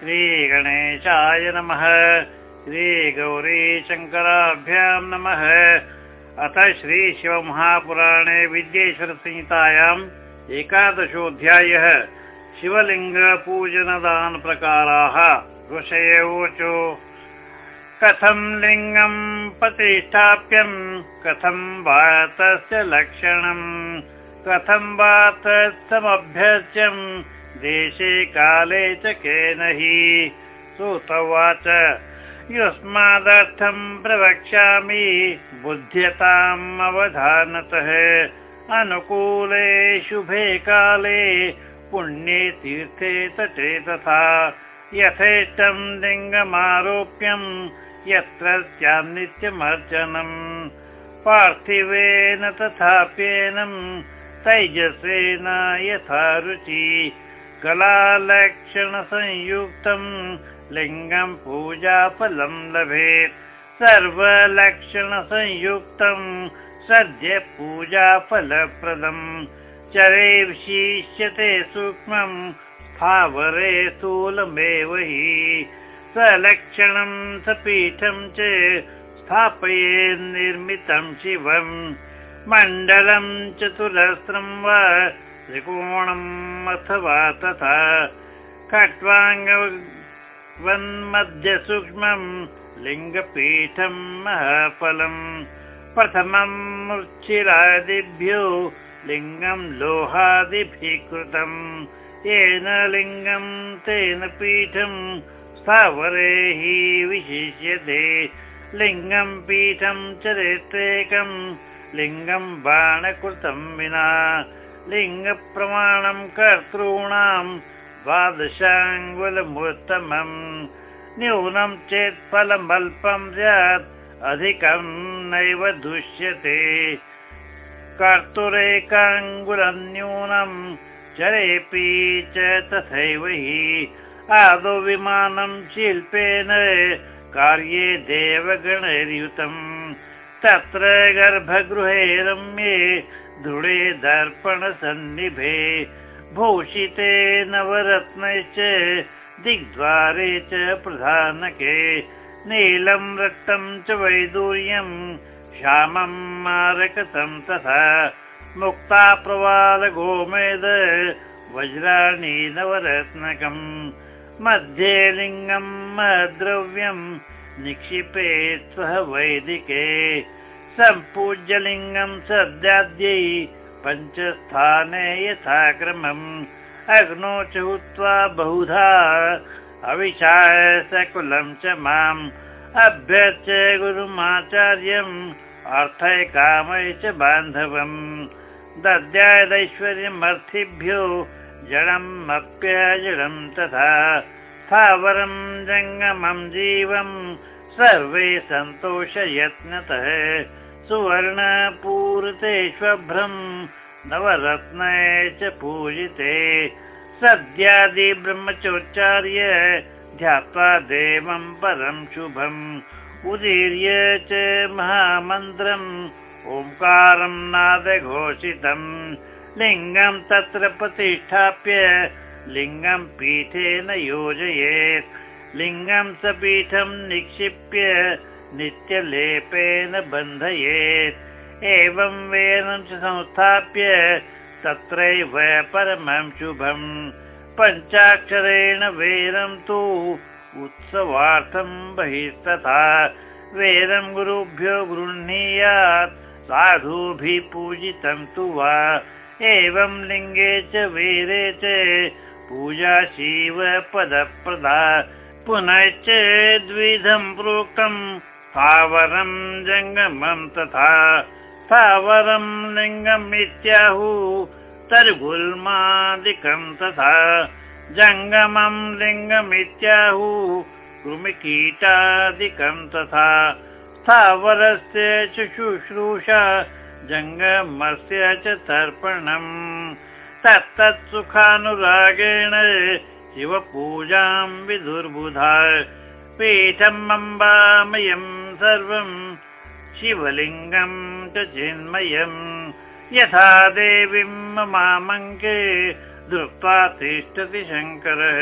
श्रीगणेशाय नमः। श्रीगौरीशङ्कराभ्यां नमः। अथ श्रीशिवमहापुराणे विद्येश्वरसंहितायाम् एकादशोऽध्यायः शिवलिङ्गपूजनदानप्रकाराः। ऋषयोचो कथं लिङ्गम् प्रतिष्ठाप्यम् कथं वा तस्य लक्षणम् कथं वा तत्समभ्यस्यम् देशे काले च केन हि? सुतवाच। युष्मादर्थं प्रवक्ष्यामि। बुध्यताम् अवधानतः। अनुकूले शुभे काले पुण्ये तीर्थे तटे तथा। यथेष्टं लिङ्गमारोप्यम् यत्र स्यान्नित्यमर्चनम् पार्थिवेन तथाप्येनम् तैजसेन यथा रुचि कलालक्षणसंयुक्तम् लिङ्गम् पूजाफलम् लभेत्। सर्वलक्षणसंयुक्तम् सद्य पूजाफलप्रदम् चरे विशिष्यते सूक्ष्मम् स्थावरे स्थूलमेव हि। सलक्षणम् सपीठम् च स्थापये निर्मितं शिवम् मण्डलम् चतुरस्रम् वा त्रिकोणम् अथवा तथा खट्वाङ्गवन्मध्यसूक्ष्मम् लिङ्गपीठम् महाफलम् प्रथमम् मुच्चिरादिभ्यो लिङ्गम् लोहादिभिः कृतम् येन लिङ्गम् तेन पीठम् स्थावरे हि विशिष्यते लिङ्गम् पीठम् चरित्रेकम् लिङ्गम् बाणकृतं विना लिङ्गप्रमाणम् कर्तॄणाम् द्वादशाङ्गुलमुत्तमम् न्यूनं चेत् फलमल्पं स्यात् अधिकं नैव दुष्यते कर्तुरेकाङ्गुलं न्यूनं चरेऽपि च तथैव हि आदौ विमानं शिल्पेन कार्ये देवगणैर्युतम् तत्र गर्भगृहे रम्ये दृढे दर्पणसन्निभे भूषिते नवरत्नैश्च दिग्द्वारे च प्रधानके। नीलं रक्तं च वैदूर्यं श्यामं मारकतं तथा मुक्ता प्रवाल गोमेद वज्राणि नवरत्नकम्। मध्ये लिङ्गं द्रव्यं निक्षिपेत् स्वः वैदिके सम्पूज्यलिङ्गं सद्याद्यै पञ्चस्थाने यथा क्रमम् अग्नो च हुत्वा बहुधा अविशाय सकुलं च माम् अभ्यर्च्य गुरुमाचार्यम् अर्थय कामय च बान्धवम् दद्यादैश्वर्यमर्थिभ्यो जडम् अप्यजडम् तथा स्थावरं जङ्गमं जीवम् सर्वे सन्तोषयत्नतः सुवर्णपूरिते शुभ्रम् नवरत्नय च पूजिते। सद्यादि ब्रह्मचोच्चार्य ध्यात्वा देवं परं शुभम्। उदीर्य च महामन्त्रम्। ओङ्कारं नादघोषितम्। लिङ्गं तत्र प्रतिष्ठाप्य लिङ्गं पीठेन योजयेत्। लिङ्गं स पीठं निक्षिप्य नित्यलेपेन बन्धयेत्। एवं वेदं च संस्थाप्य तत्रैव परमं शुभम् पञ्चाक्षरेण वेदं तु उत्सवार्थं बहिस्तथा। वेदं गुरुभ्यो गृह्णीयात् साधुभिः पूजितं तु वा। एवं लिङ्गे च वेदे च पूजा शिवपदप्रदा। पुनश्च द्विधं प्रोक्तम् स्थावरं जङ्गमं तथा स्थावरं लिङ्गम् इत्याहु तर्गुल्मादिकं तथा जङ्गमं लिङ्गमित्याहु कृमिकीटादिकं तथा स्थावरस्य च शुश्रूषा जङ्गमस्य च तर्पणम् तत्तत् सुखानुरागेण शिवपूजां विदुर्बुधा पीठम् अम्बामयम् सर्वम् शिवलिङ्गम् चिन्मयम् यथा देवीम् मामङ्के दृष्ट्वा तिष्ठति शङ्करः।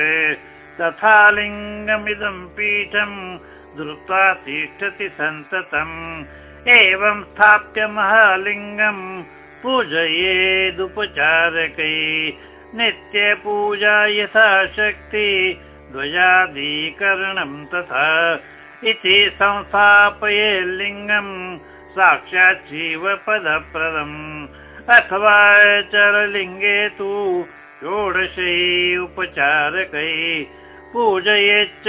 तथा लिङ्गमिदं पीठम् धृत्वा तिष्ठति सन्ततम् एवं स्थाप्य महालिङ्गम् पूजयेदुपचारकै। नित्यपूजा यथा शक्ति ध्वजादिकरणं तथा इति संस्थापये लिङ्गम् साक्षात् शिवपदप्रदम् अथवा चरलिङ्गे तु षोडशै उपचारकै पूजयेच्च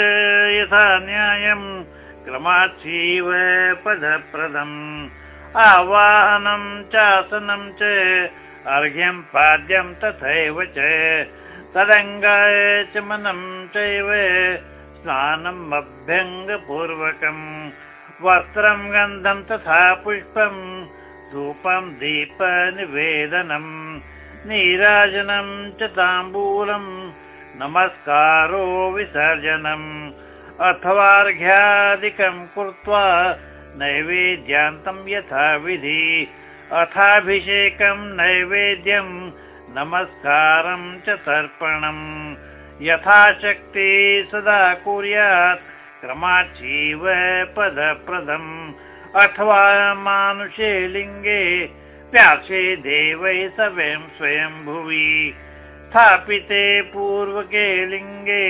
यथा न्यायम् क्रमाच्छीव पदप्रदम्। आवाहनं चासनं च अर्घ्यं पाद्यं तथैव च। तदङ्गाय च मनं चैव स्नानम् अभ्यङ्गपूर्वकम् वस्त्रं गन्धं तथा पुष्पं धूपं दीपनिवेदनम् नीराजनं च ताम्बूलम् नमस्कारो विसर्जनम् अथवार्घ्यादिकं कृत्वा नैवेद्यान्तं यथा विधि अथाभिषेकं नैवेद्यं नमस्कारं च तर्पणम् यथाशक्ति सदा कुर्यात् क्रमाचीव पदप्रदम् अथवा मानुषे लिङ्गे व्यासे देवै स्वयं स्वयं भुवि स्थापिते पूर्वके लिङ्गे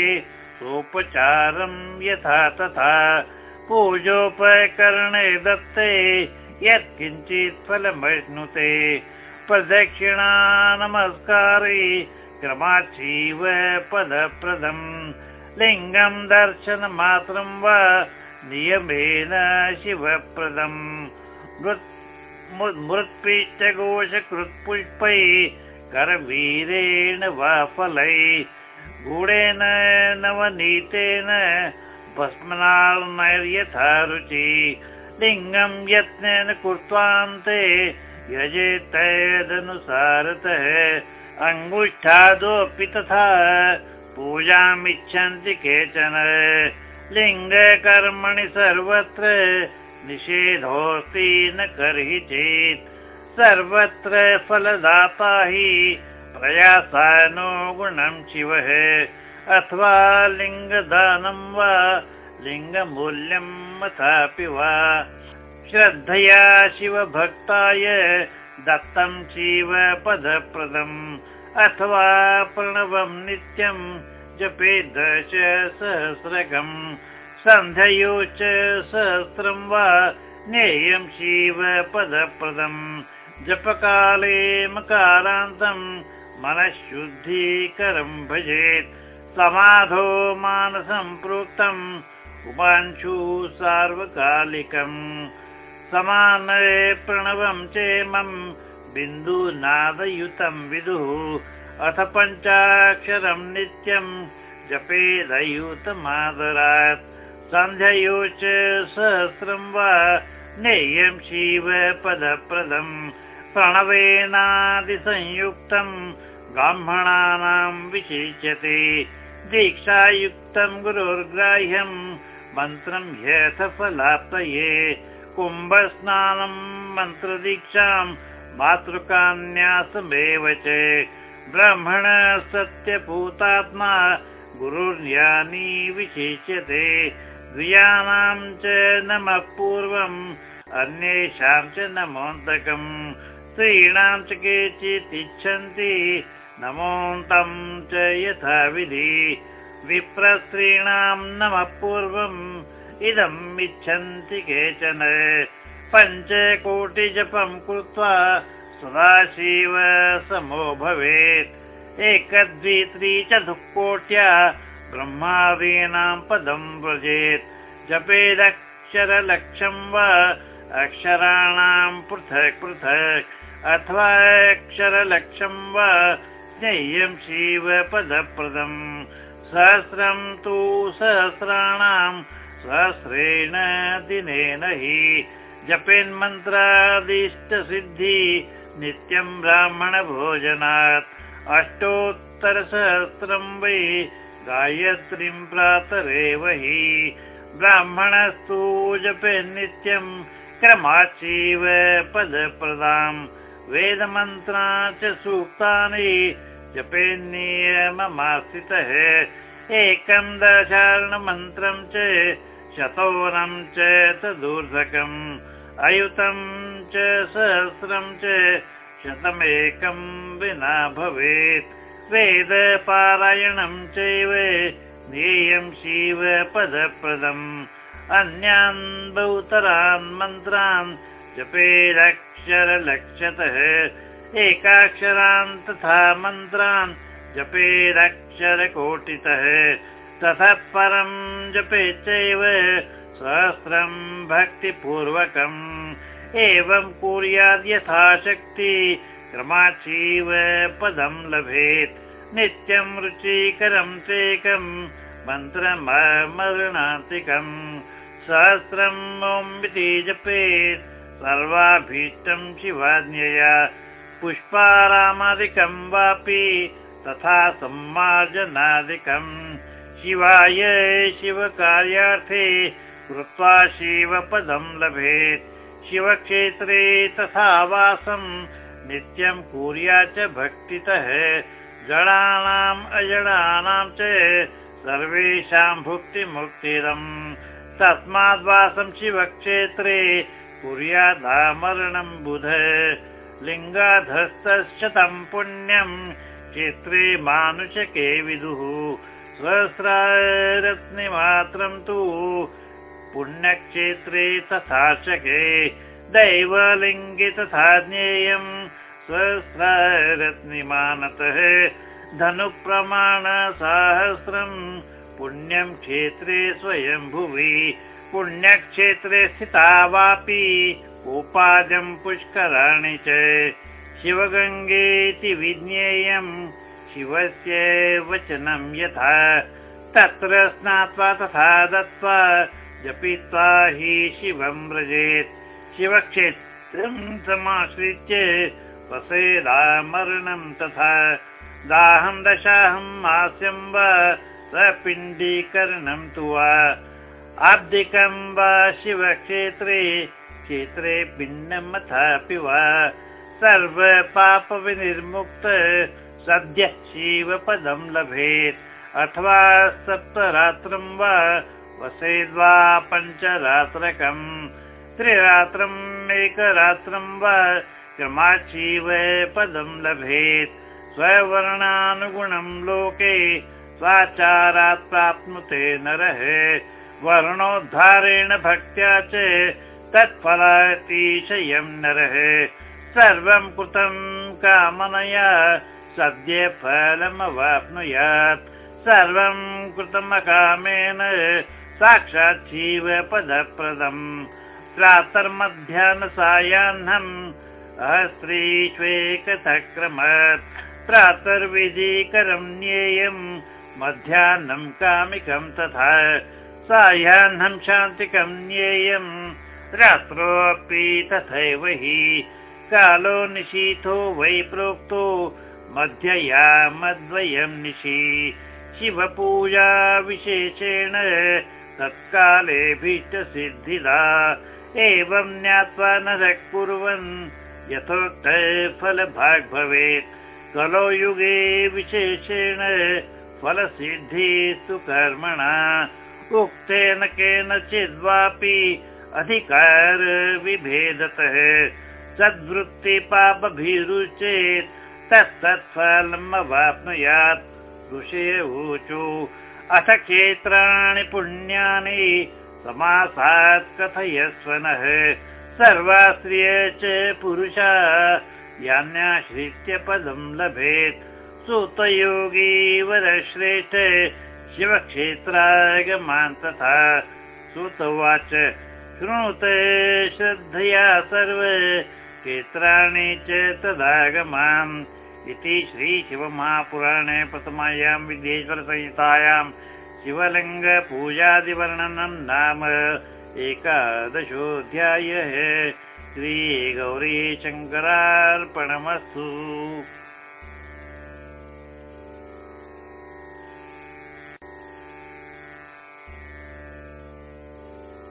सोपचारं यथा तथा। पूजोपकरणे दत्ते यत्किञ्चित् फलमश्नुते प्रदक्षिणा नमस्कारे क्रमाचीव पदप्रदम् लिङ्गं दर्शनमात्रं वा नियमेन शिवप्रदम् मृत्पिष्टघोषकृत्पुष्पै करवीरेण वा फलै। गुडेन नवनीतेन भस्मनार्यथा रुचि लिङ्गं यत्नेन कृत्वान्ते यजेतदनुसारतः अङ्गुष्ठादोऽपि तथा पूजामिच्छन्ति केचन। लिङ्गकर्मणि सर्वत्र निषेधोऽस्ति न कर्हि चेत्। सर्वत्र फलदाता हि प्रयासानुगुणं शिवः। अथवा लिङ्गदानं वा लिङ्गमूल्यम् अथापि वा। श्रद्धया शिवभक्ताय दत्तं शिव पदप्रदम् अथवा प्रणवं नित्यं जपे दश सहस्रकम् सन्धयो च सहस्रं वा ज्ञेयं शिव पदप्रदम्। जपकाले मकारान्तम् मनःशुद्धीकरं भजेत्। समाधो मानसं प्रोक्तम्। उपांशु सार्वकालिकम् समानये प्रणवं चेमं बिन्दुनादयुतं विदुः। अथ पञ्चाक्षरं नित्यं जपेदयुतमादरात् सन्ध्ययो च सहस्रं वा नेयं शिव पदप्रदम् प्रणवेनादिसंयुक्तं ब्राह्मणानां विशिष्यते। दीक्षायुक्तं गुरुर्ग्राह्यं मन्त्रं ह्यथ फलाप्तये कुम्भस्नानं मन्त्रदीक्षां मातृकान्यासमेव च। ब्राह्मण सत्यपूतात्मा गुरुर्यानि विशिष्यते। द्वियानां च नमः पूर्वम् अन्येषां च नमोन्तकम् स्त्रीणां च केचित् इच्छन्ति नमोन्तं च यथा विधि विप्रस्त्रीणां नमः पूर्वम् इदम् इच्छन्ति केचन। पञ्चकोटिजपं कृत्वा सदाशिव समो भवेत्। एकद्वित्री चतुःकोट्या ब्रह्मादीनां पदं व्रजेत्। जपेदक्षरलक्षं वा अक्षराणां पृथक् पृथक्। अथवा अक्षरलक्षं वा ज्ञेयं शिवपदप्रदम्। सहस्रं तु सहस्राणां सहस्रेण दिनेन हि जपेन्मन्त्रादिष्टसिद्धि नित्यं ब्राह्मणभोजनात् अष्टोत्तरसहस्रं वै गायत्रीं प्रातरेव हि ब्राह्मणस्तु जपेन्नित्यं क्रमाचीव पदप्रदाम् वेदमन्त्रा च सूक्तानि जपेन्नियममास्थितः एकं दशारणमन्त्रं च शतोरं च तदूर्धकम् अयुतं च सहस्रं च शतमेकं विना भवेत्। वेदपारायणं चैव ज्ञेयं शिवपदप्रदम् अन्यान् बहुतरान् मन्त्रान् जपेदक्षरलक्षतः एकाक्षरान् तथा मन्त्रान् जपेदक्षरकोटितः ततः परं जपेच्चैव सहस्रं भक्तिपूर्वकम्। एवं कुर्याद् यथाशक्ति क्रमाचीव पदं लभेत्। नित्यं रुचिकरं चेकं मन्त्रमरणातिकम् सहस्रम् इति जपेत् सर्वाभीष्टं शिवाज्ञया। पुष्पारामादिकं वापि तथा सम्मार्जनादिकम् शिवाय शिवकार्यार्थे कृत्वा शिवपदं लभेत्। शिवक्षेत्रे तथा वासं नित्यं कुर्या च भक्तितः। जडानाम् अजडानां च सर्वेषां भुक्तिमुक्तिरम् तस्माद्वासं शिवक्षेत्रे कुर्यादामरणं बुध। लिङ्गाधस्तशतं पुण्यं क्षेत्रे मानुषके विदुः सहस्ररत्निमात्रं तु पुण्यक्षेत्रे तथा चके दैवलिङ्गे तथा ज्ञेयम् सहस्ररत्निमानतः धनुप्रमाणसाहस्रम् पुण्यं क्षेत्रे स्वयं भुवि पुण्यक्षेत्रे स्थिता वापि उपाजं पुष्कराणि च शिवगङ्गेति विज्ञेयम् शिवस्य वचनं यथा तत्र स्नात्वा तथा दत्त्वा जपित्वा हि शिवं व्रजेत्। शिवक्षेत्रं समाश्रित्य वसेदामरणं तथा दाहं दशाहं हास्यं वा सपिण्डीकरणं तु वा। आब्दिकं वा शिवक्षेत्रे क्षेत्रे पिण्डमथापि वा। सर्वपापविनिर्मुक्त सद्यः शिवपदं लभेत्। अथवा सप्तरात्रं वा वसेद्वा पञ्चरात्रकम् त्रिरात्रम् एकरात्रं वा क्रमाचीव पदं लभेत्। स्ववर्णानुगुणं लोके स्वाचारात् प्राप्नुते नरः। वर्णोद्धारेण भक्त्या च तत्फलातिशयं नरः। सर्वं कृतं कामनया सद्य फलमवाप्नुयात्। सर्वं कृतमकामेन साक्षात् शिव पदप्रदम्। प्रातर्मध्याह्नसायाह्नम् अहस्रीष्वेकथक्रमत् प्रातर्विधिकरं ज्ञेयम् मध्याह्नं कामिकं तथा। सायाह्नं शान्तिकं ज्ञेयम् रात्रोऽपि तथैव हि। कालो निशीथो वै प्रोक्तो मध्यया मद्वयं निशि शिवपूजा विशेषेण तत्काले भीष्टसिद्धिदा एवं ज्ञात्वा नरः कुर्वन् यथोक्त फलभाग् भवेत् कलो युगे विशेषेण फलसिद्धिस्तु कर्मणा। उक्तेन केनचिद्वापि अधिकार विभेदतः सद्वृत्तिपापभिरुचेत् तत्तत्फलमवाप्नुयात्। ऋषे ऊचु अथ क्षेत्राणि पुण्यानि समासात् कथयस्व नः। च पुरुषा यान्याश्रित्य पदं लभेत्। सुतयोगी वरश्रेष्ठ शिवक्षेत्रागमान् तथा। सुतवाच शृणुत श्रद्धया सर्व क्षेत्राणि च तदागमान् इति श्रीशिवमहापुराणे प्रथमायां विद्येश्वरसंहितायां शिवलिङ्गपूजादिवर्णनं नाम एकादशोऽध्यायः। श्रीगौरीशङ्करार्पणमस्तु